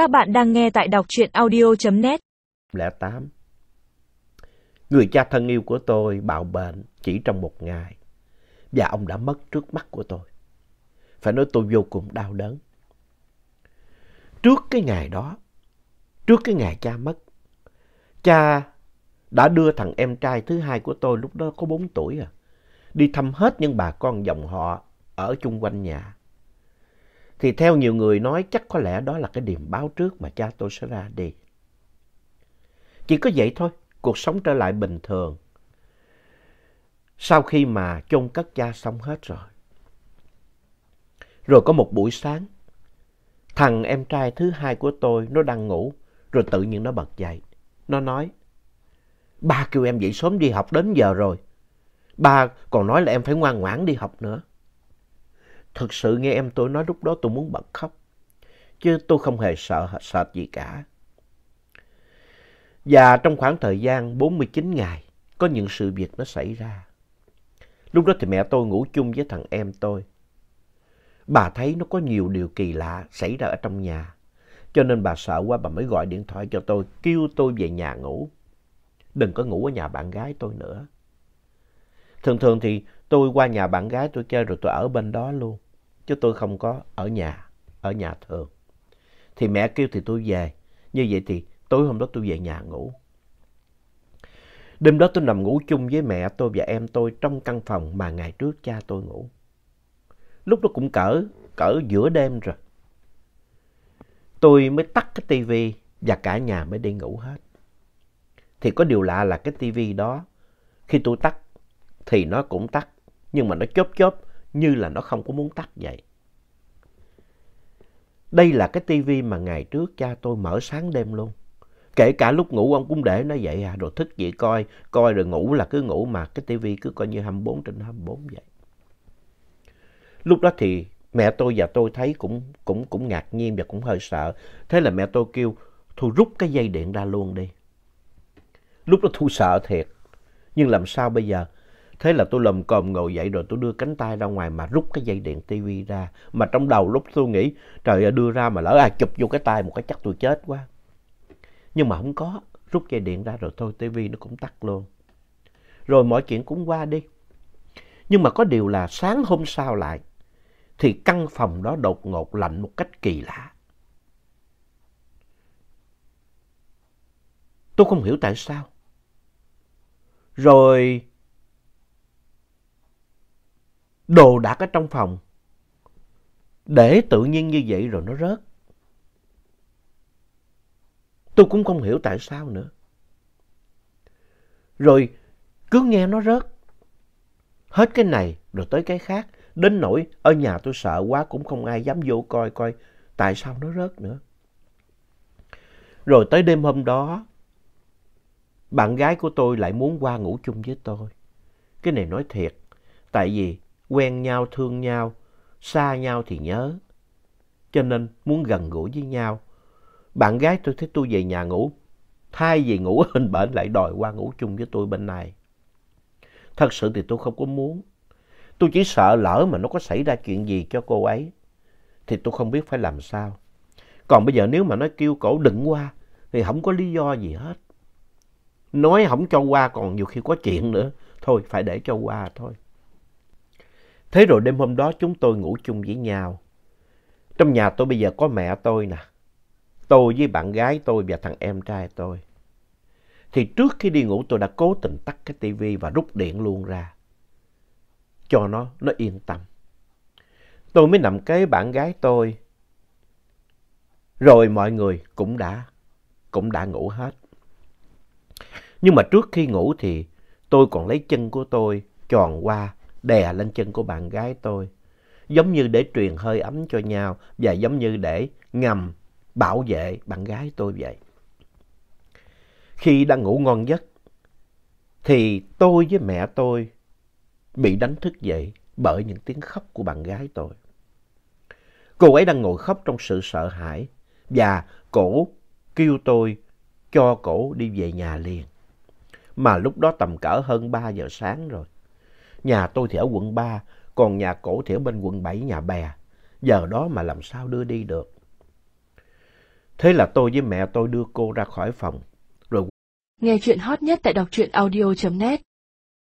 Các bạn đang nghe tại đọc truyện audio.net. 08. Người cha thân yêu của tôi bạo bệnh chỉ trong một ngày và ông đã mất trước mắt của tôi. Phải nói tôi vô cùng đau đớn. Trước cái ngày đó, trước cái ngày cha mất, cha đã đưa thằng em trai thứ hai của tôi lúc đó có 4 tuổi à, đi thăm hết những bà con dòng họ ở chung quanh nhà. Thì theo nhiều người nói chắc có lẽ đó là cái điềm báo trước mà cha tôi sẽ ra đi. Chỉ có vậy thôi, cuộc sống trở lại bình thường. Sau khi mà chôn cất cha xong hết rồi. Rồi có một buổi sáng, thằng em trai thứ hai của tôi nó đang ngủ, rồi tự nhiên nó bật dậy. Nó nói, ba kêu em dậy sớm đi học đến giờ rồi. Ba còn nói là em phải ngoan ngoãn đi học nữa. Thực sự nghe em tôi nói lúc đó tôi muốn bật khóc. Chứ tôi không hề sợ sệt gì cả. Và trong khoảng thời gian 49 ngày, có những sự việc nó xảy ra. Lúc đó thì mẹ tôi ngủ chung với thằng em tôi. Bà thấy nó có nhiều điều kỳ lạ xảy ra ở trong nhà. Cho nên bà sợ quá bà mới gọi điện thoại cho tôi, kêu tôi về nhà ngủ. Đừng có ngủ ở nhà bạn gái tôi nữa. Thường thường thì tôi qua nhà bạn gái tôi chơi rồi tôi ở bên đó luôn. Chứ tôi không có ở nhà, ở nhà thường. Thì mẹ kêu thì tôi về. Như vậy thì tối hôm đó tôi về nhà ngủ. Đêm đó tôi nằm ngủ chung với mẹ tôi và em tôi trong căn phòng mà ngày trước cha tôi ngủ. Lúc đó cũng cỡ, cỡ giữa đêm rồi. Tôi mới tắt cái tivi và cả nhà mới đi ngủ hết. Thì có điều lạ là cái tivi đó, khi tôi tắt thì nó cũng tắt, nhưng mà nó chớp chớp như là nó không có muốn tắt vậy. Đây là cái tivi mà ngày trước cha tôi mở sáng đêm luôn. Kể cả lúc ngủ ông cũng để nó vậy à, rồi thức dậy coi, coi rồi ngủ là cứ ngủ mà cái tivi cứ coi như 24 trên 24 vậy. Lúc đó thì mẹ tôi và tôi thấy cũng, cũng, cũng ngạc nhiên và cũng hơi sợ. Thế là mẹ tôi kêu, Thu rút cái dây điện ra luôn đi. Lúc đó Thu sợ thiệt. Nhưng làm sao bây giờ? Thế là tôi lầm còm ngồi dậy rồi tôi đưa cánh tay ra ngoài mà rút cái dây điện tivi ra. Mà trong đầu lúc tôi nghĩ, trời ơi đưa ra mà lỡ ai chụp vô cái tay một cái chắc tôi chết quá. Nhưng mà không có, rút dây điện ra rồi thôi tivi nó cũng tắt luôn. Rồi mọi chuyện cũng qua đi. Nhưng mà có điều là sáng hôm sau lại, thì căn phòng đó đột ngột lạnh một cách kỳ lạ. Tôi không hiểu tại sao. Rồi đồ đạc ở trong phòng để tự nhiên như vậy rồi nó rớt. Tôi cũng không hiểu tại sao nữa. Rồi cứ nghe nó rớt. Hết cái này rồi tới cái khác. Đến nỗi ở nhà tôi sợ quá cũng không ai dám vô coi coi tại sao nó rớt nữa. Rồi tới đêm hôm đó, bạn gái của tôi lại muốn qua ngủ chung với tôi. Cái này nói thiệt, tại vì quen nhau, thương nhau, xa nhau thì nhớ. Cho nên muốn gần gũi với nhau. Bạn gái tôi thấy tôi về nhà ngủ, thay vì ngủ ở bên bển lại đòi qua ngủ chung với tôi bên này. Thật sự thì tôi không có muốn. Tôi chỉ sợ lỡ mà nó có xảy ra chuyện gì cho cô ấy, thì tôi không biết phải làm sao. Còn bây giờ nếu mà nó kêu cổ đừng qua, thì không có lý do gì hết. Nói không cho qua còn nhiều khi có chuyện nữa. Thôi phải để cho qua thôi. Thế rồi đêm hôm đó chúng tôi ngủ chung với nhau. Trong nhà tôi bây giờ có mẹ tôi nè. Tôi với bạn gái tôi và thằng em trai tôi. Thì trước khi đi ngủ tôi đã cố tình tắt cái tivi và rút điện luôn ra. Cho nó, nó yên tâm. Tôi mới nằm kế bạn gái tôi. Rồi mọi người cũng đã, cũng đã ngủ hết. Nhưng mà trước khi ngủ thì tôi còn lấy chân của tôi tròn qua đè lên chân của bạn gái tôi. Giống như để truyền hơi ấm cho nhau và giống như để ngầm bảo vệ bạn gái tôi vậy. Khi đang ngủ ngon giấc, thì tôi với mẹ tôi bị đánh thức dậy bởi những tiếng khóc của bạn gái tôi. Cô ấy đang ngồi khóc trong sự sợ hãi và cổ kêu tôi cho cổ đi về nhà liền. Mà lúc đó tầm cỡ hơn 3 giờ sáng rồi. Nhà tôi thì ở quận 3, còn nhà cổ thì ở bên quận 7 nhà bè. Giờ đó mà làm sao đưa đi được. Thế là tôi với mẹ tôi đưa cô ra khỏi phòng. Rồi Nghe chuyện hot nhất tại đọc truyện audio.net